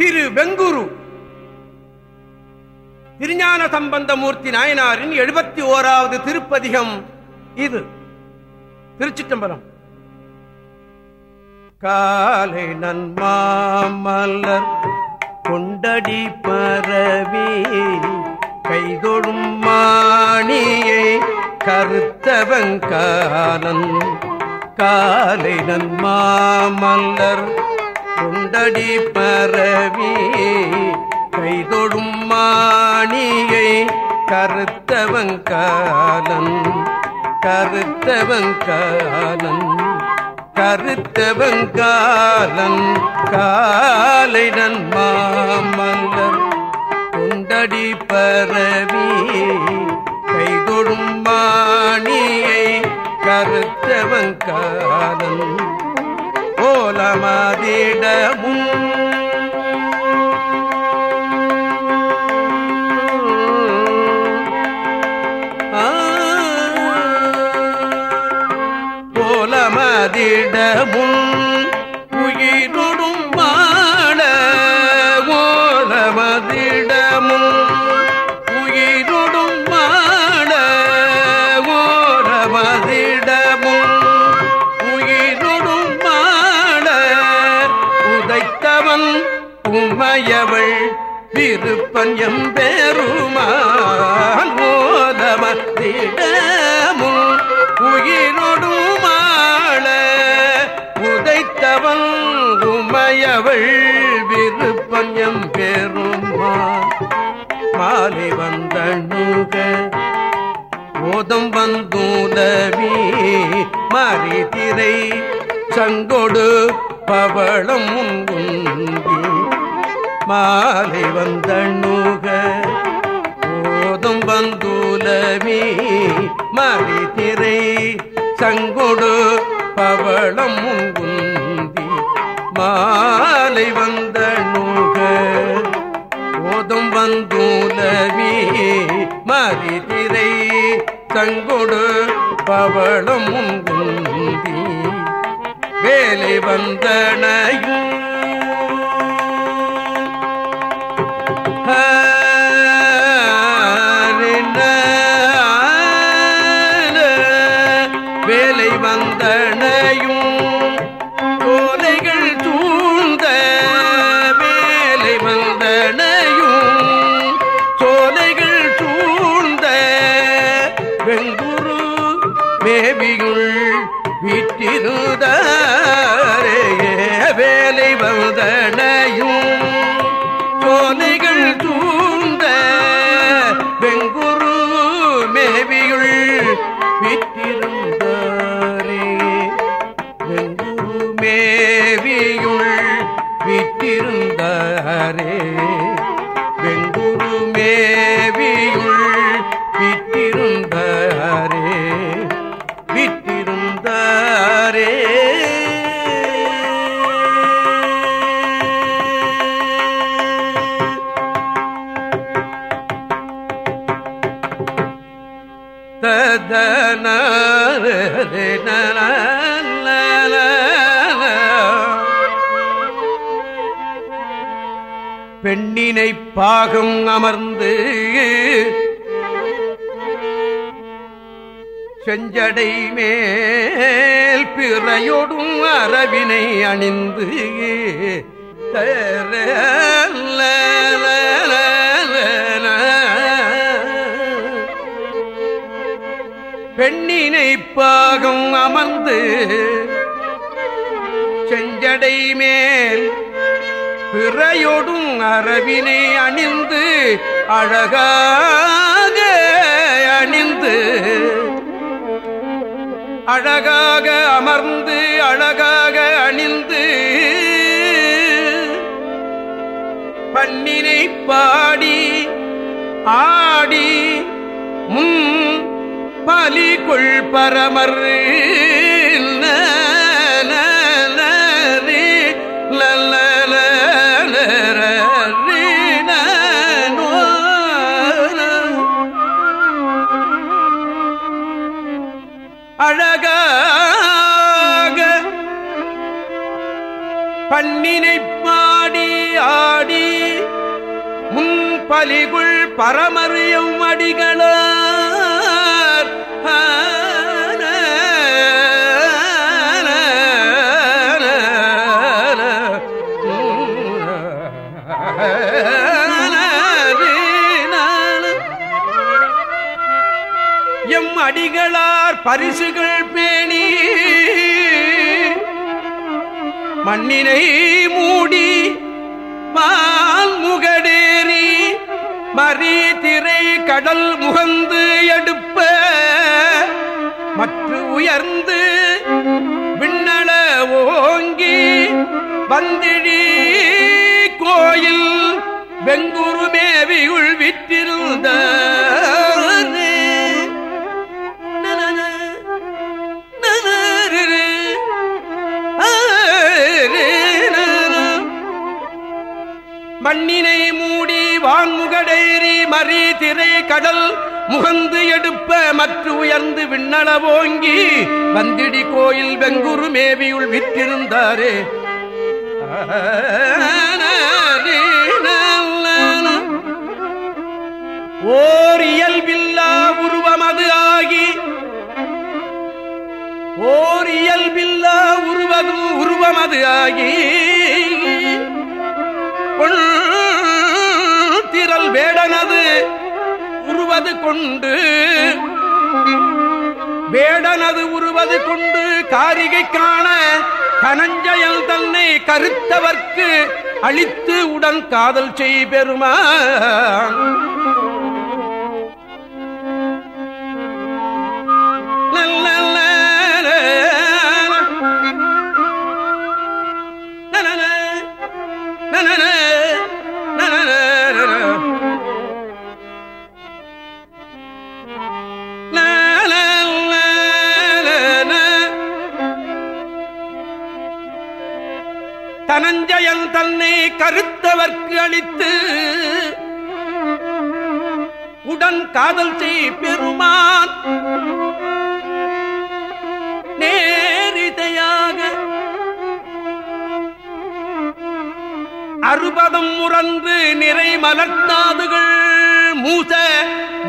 திரு வெங்குரு திருஞான சம்பந்தமூர்த்தி நாயனாரின் எழுபத்தி ஓராவது திருப்பதிகம் இது. திருச்சிட்டம்பரம் காலை நன்மாமலர் கொண்டடி பரவி கைதொழும் மாணியை கருத்தவங்காலன் காலை நன்மாமல்லர் கொண்டடி பரவி கைதொடும் மாணியை கருத்தவங்காலன் கருத்தவங்காலன் கருத்தவங்காலன் காலை நன்மாமல்லர் கொண்டடி பரவி கைதொடும் மாணியை கருத்தவங்காலன் ஓலமதிடமும் மாயவள் விருப்பன் எம்பெருமான் ஓதமத்திடமும் உயிரொடும் ஆள உதைத்தவன் உமையவள் விருப்பன் எம்பெருமான் மாலை வந்தணுக ஓதம் வந்துதவி மறிதிரை சங்கொடு பவளம் முன்குந்தி மாலை வந்தண்ணுக போதும் வந்துலவி மறி திரை சங்குடு பவளம் முங்குந்தி. மாலை வந்தணுக. போதும் வந்துலவி மறி திரை சங்குடு பவளம் முங்குந்தி. வேலை வந்தனையும் விட்டிருந்தாரே வெங்குரு பெண்ணினை பாகம் அமர்ந்து செஞ்சடை மேல் பிறையொடும் அரவினை அணிந்து பெண்ணினை பாகம் அமர்ந்து செஞ்சடை மேல் பிறையொடும் அரவினை அணிந்து அழகாக அணிந்து. அழகாக அமர்ந்து அழகாக அணிந்து. பண்ணினை பாடி ஆடி முன் பலி கொள் பரமரு. பலிகுள் பரமறியும் அடிகளார் எம் அடிகளார் பரிசுகள் பேணி மண்ணினை மூடி பா மறிதிரை கடல் முகந்து எடுப்ப மற்ற உயர்ந்து விண்ணள ஓங்கி வந்திடி கோயில் வெங்குரு மேவியுள் விற்றிருந்த. மண்ணினை மறி திரை கடல் முகந்து எடுப்ப மற்ற உயர்ந்து விண்ணளவோங்கி வந்திடி கோயில் வெங்குரு மேவியுள் விற்றிருந்தாரே. ஓர் இயல்பில்லா உருவமது ஆகி ஓர் இயல்பில்லா உருவம் உருவமது ஆகி. உருவது கொண்டு வேடனது உருவது கொண்டு காரிகை காண கனஞ்சயல் தன்னை கருத்தவர்க்கு அழித்து உடன் காதல் செய் பெருமா தனஞ்சயன் தன்னை கருத்தவர்க்கு அளித்து உடன் காதல் செய் பெருமான். நேரிதையாக அறுபதம் முறந்து நிறை மலர்த்தாதுகள் மூச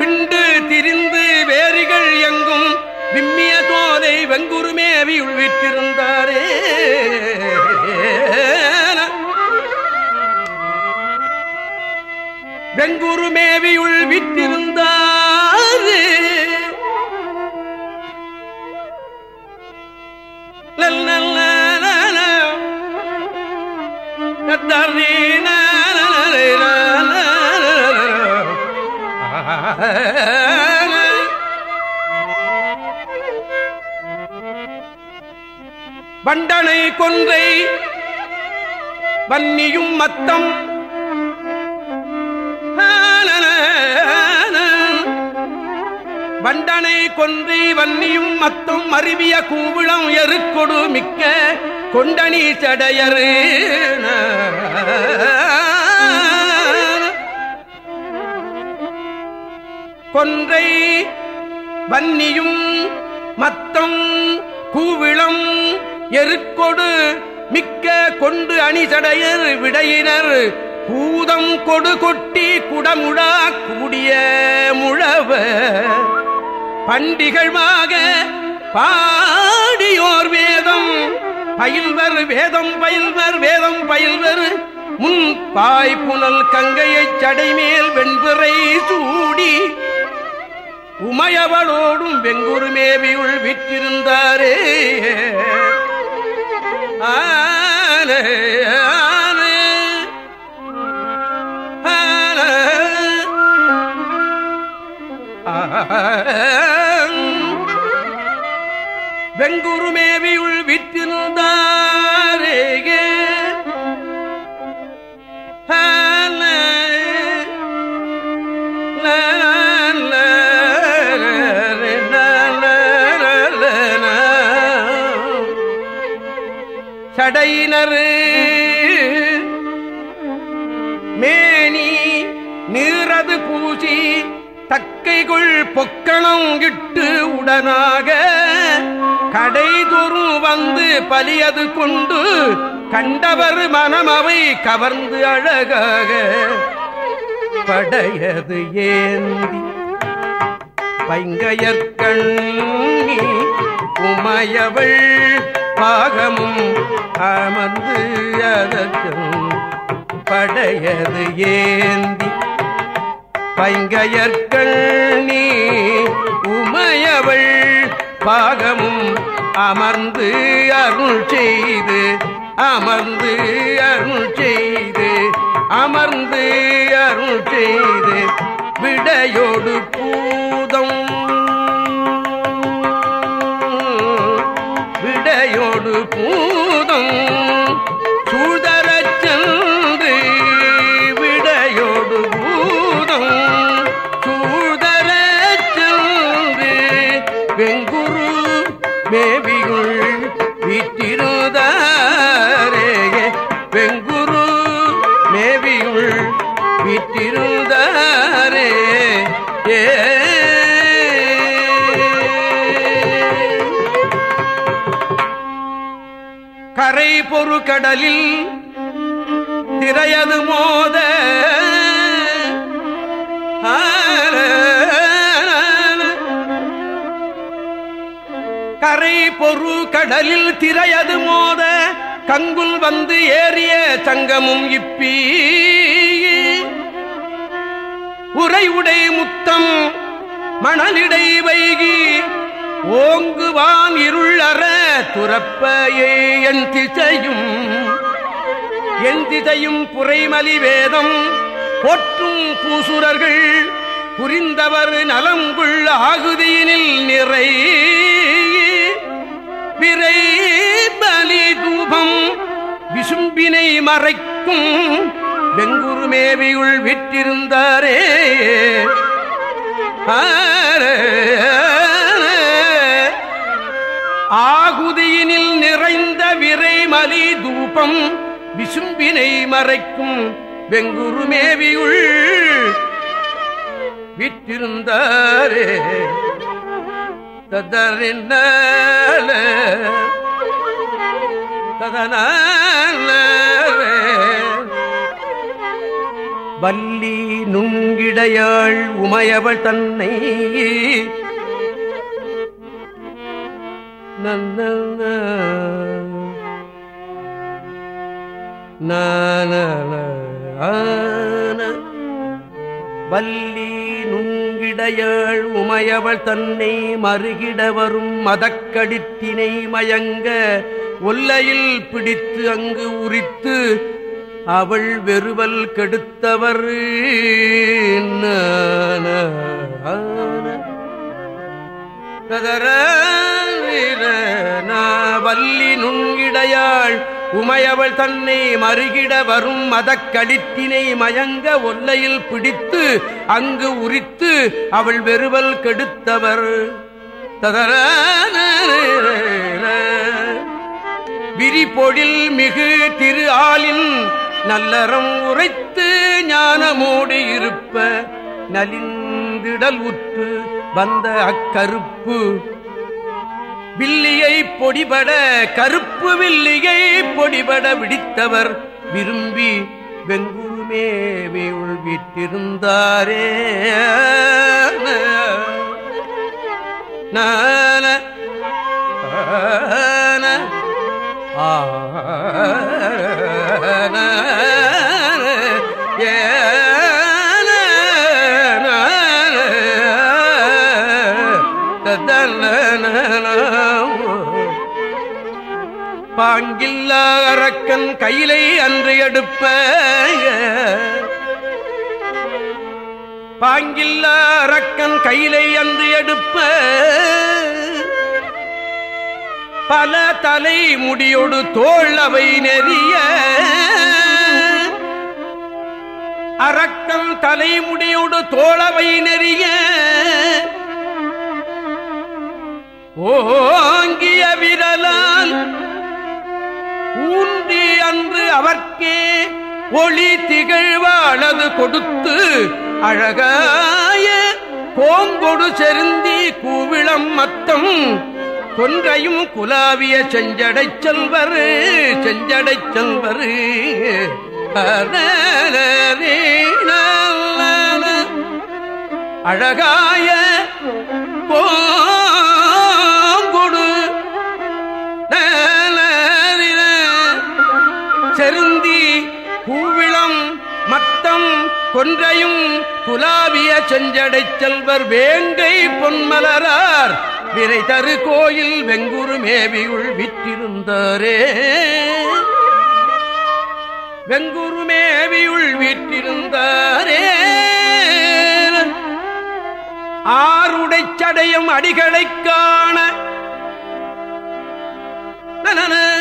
விண்டு திரிந்து வேரிகள் எங்கும் விம்மிய தோதை வெங்குருமேவி உள்விட்டிருந்தாரே பெங்குரு மேவியுள் விட்டிருந்தார். வண்டனை கொன்றை வன்னியும் மத்தம் வண்டனை கொன்றி வன்னியும் மத்தும் அருவிய கூவிளம் எருக்கொடு மிக்க கொண்டனி சடையரு. கொன்றை வன்னியும் மத்தம் கூவிளம் எருக்கொடு மிக்க கொண்டு அணிசடையர் விடையினர். பூதம் கொடு கொட்டி குடமுழா கூடிய முழவ பண்டிகழ்மாக பாடியோர் வேதம். பயில்வர் வேதம் பயில்வர் வேதம் பயில்வர். முன் பாய் புனல் கங்கையைச் சடைமேல் வெண்பிறை சூடி உமையவளோடும் வெங்குருமேவியுள் விற்றிருந்தாரே. ஆனே ஆ. வெங்குருமேவியுள் விற்றிருந்தாரேகே. சடையினர் மேனி நீரது பூசி தக்கைகுள் பொக்கணம் இட்டு உடனாக கடைதொரு வந்து பலியது கொண்டு கண்டவர் மனமவை கவர்ந்து அழகாக படையது ஏந்தி. பைங்கையற்கண்ணி உமையவள் பாகமும் அமர்ந்து அதற்கும் படையது ஏந்தி. பைங்கையற்கண்ணி உமையவள் பாகம் அமர்ந்து அருள் செய்து அமர்ந்து அருள் செய்து அமர்ந்து அருள் செய்து விடையோடு பூதம். விடையோடு பூ வீட்டிருந்தாரே ஏ. கரை பொறு கடலில் திரையது மோத. கரை பொறு கடலில் திரையது மோத. கங்குல் வந்து ஏறிய தங்கமும் இப்பீ. உரை உடை முத்தம் மணலிடை வைகி. ஓங்குவான் இருள் அற துறப்பையே என் திசையும். என் திசையும் புரைமலி வேதம் போற்றும் பூசுரர்கள் புரிந்தவர் நலங்குள் ஆகுதியினில் நிறை. விரை பலி தூபம் விசும்பினை மறைக்கும் வெங்குரு மேவியுள் விற்றிருந்தாரே ஆகுதியினில் நிறைந்த விரைமலி தூபம் விசும்பினை மறைக்கும் வெங்குரு மேவியுள் விற்றிருந்தாரே ததறின வல்லி நுங்கிடையாள் உமையவள் தன்னை. வல்லி நுங்கிடையாள் உமையவள் தன்னை மறுகிட வரும் மதக்கடித்தினை மயங்க. ஒல்லையில் பிடித்து அங்கு உரித்து அவள் வெறுவல் கெடுத்தவர். வல்லி நுங்கிடையாள் உமையவள் தன்னை மறுகிட வரும் மதக்களித்தினை மயங்க ஒல்லையில் பிடித்து அங்கு உரித்து அவள் வெறுவல் கெடுத்தவர். ததர விரிபொழில் மிகு திரு ஆளின் நல்லறம் உரைத்து ஞானமோடு இருப்ப நலிந்திடல் உற்று வந்த அக்கருப்பு. வில்லியை பொடிபட கருப்பு வில்லியை பொடிபட விடித்தவர் விரும்பி வெங்குருமேவி உள்விட்டிருந்தாரே நான ஆ பாங்கில்லா அரக்கன் கையிலை அன்று எடுப்ப பாங்கில்லா அரக்கன் கையிலை அன்று எடுப்ப. பல தலை முடியோடு தோல் அவை நெறிய. அரக்கன் தலைமுடியோடு தோளவை நெறிய. ஓங்கிய விரலால் ஊன்றி அன்று அவர்க்கே ஒளி திகழ்வாளது கொடுத்து அழகாய. கோங்கொடு செருந்தி கூவிளம் மத்தம் கொன்றையும் குலாவிய செஞ்சடை செல்வர் செஞ்சடை செல்வர். அழகாய போங்கொடு செருந்தி பூவிளம் மத்தம் கொன்றையும் குலாவிய செஞ்சடை செல்வர் வேங்கை பொன்மலரார் விரை தரு கோயில் வெங்குரு மேவியுள் விற்றிருந்தாரே. வெங்குரு மேவியுள் விற்றிருந்தாரே. ஆருடை சடையும் அடிகளை காண. நனன,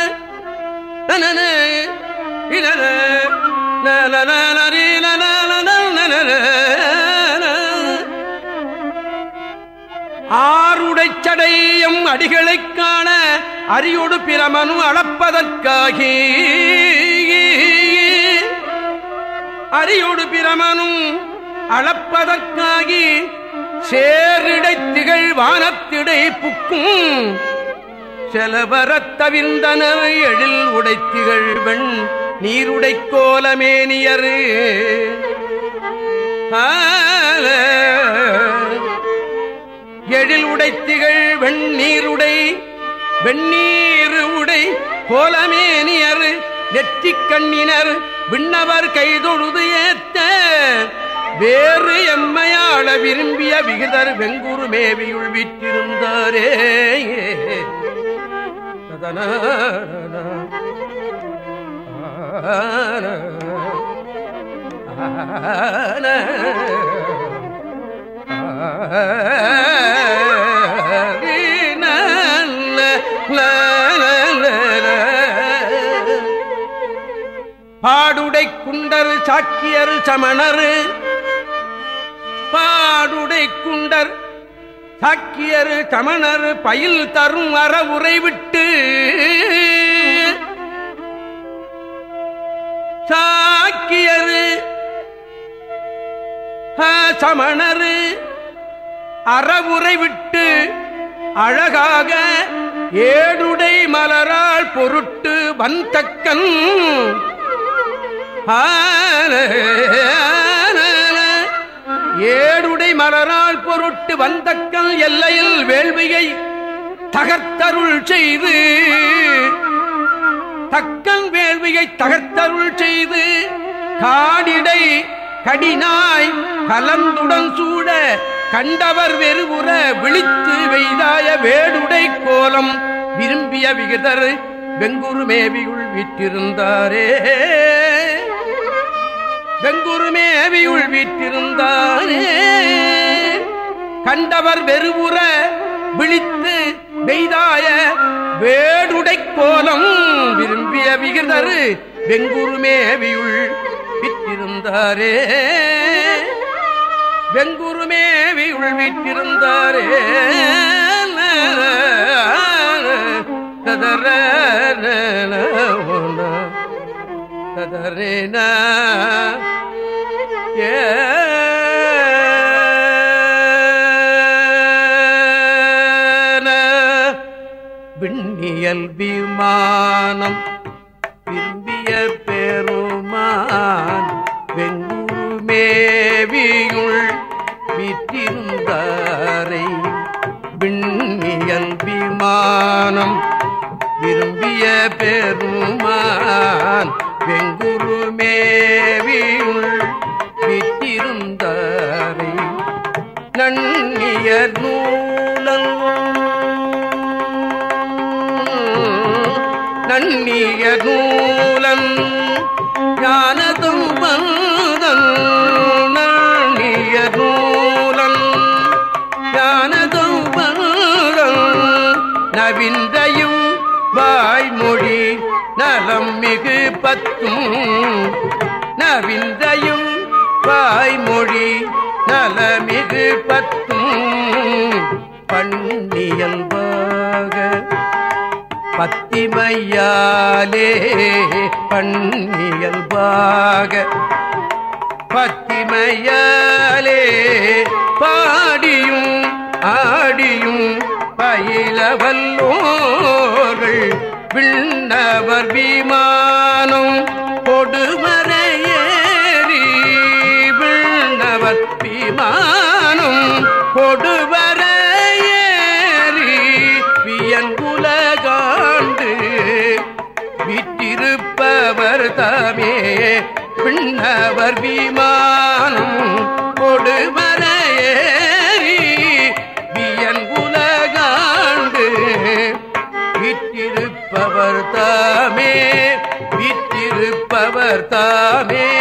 ஆருடைச் சடையும் அடிகளைக் காண அரியோடு பிரமனு அளப்பதற்காகி அரியோடு பிரமனும் அளப்பதற்காகி சேரிடை திகழ் வானத்திடை புக்கும் செலவரத் எழில் உடைத்திகள் வெண் நீருடை கோலமேனியரு ஆல. எழில் வெண்ணீருடை வெண்ணீரு உடை கோலமேனியர் நெற்றிக் கண்ணினர் விண்ணவர் கைதொழுது ஏத்த வேறு எம்மையாள விரும்பிய விகிதர் வெங்குரு மேவியுள் விற்றிருந்தாரே ததன பாடுடை குண்டர் சாக்கியர் சமணர். பாடுடை குண்டர் சாக்கியர் சமணர் பயில் தரும் அறவுரை விட்டு சாக்கியர் சமணர் அறவுரை விட்டு அழகாக ஏடுடை மலரால் பொருட்டு வந்தக்கன் ஏடுடை மலரால் பொருட்டு வந்தக்கல் எல்லையில் வேள்வியை தகர்த்தருள் செய்து. தக்கன் வேள்வியை தகர்த்தருள் செய்து. காடிடை கடினாய் கலந்துடன் சூட கண்டவர் வெறுவுற விழித்து வெய்தாய வேடுடை கோலம் விரும்பிய விகிதர் வெங்குரு மேவியுள் விற்றிருந்தாரே. வெங்குரு மேவியுள் விற்றிருந்தாரே. கண்டவர் வெறுவுற விழித்து வெய்தாய வேடுடை கோலம் விரும்பிய விகிதர் வெங்குரு மேவியுள் விட்டிருந்தாரே வெங்குருமேவி மேவியுள் விற்றிருந்தாரே ததர ததரேன. விண்ணியல் விமானம் விற்றிருந்தாரை விண்ணியல் விமானம் விரும்பிய பெருமான் வெங்குரு பத்தும் நவிந்தையும் வாய்மொழி நலமிகு பத்தும் பண்ணியல்பாக பத்திமையாலே பண்ணியல்பாக பத்திமையாலே பாடியும் ஆடியும் பயிலவல்லோர்கள் விண்ணவர் விமானம் கொடுமரையேறி விண்ணவர் விமானம் கொடுவர ஏறி வியங்குலகாண்டு விட்டிருப்பவர் தாமே விண்ணவர் விமானம் விட்டிருப்பவர் தாமே விட்டிருப்பவர் தாமே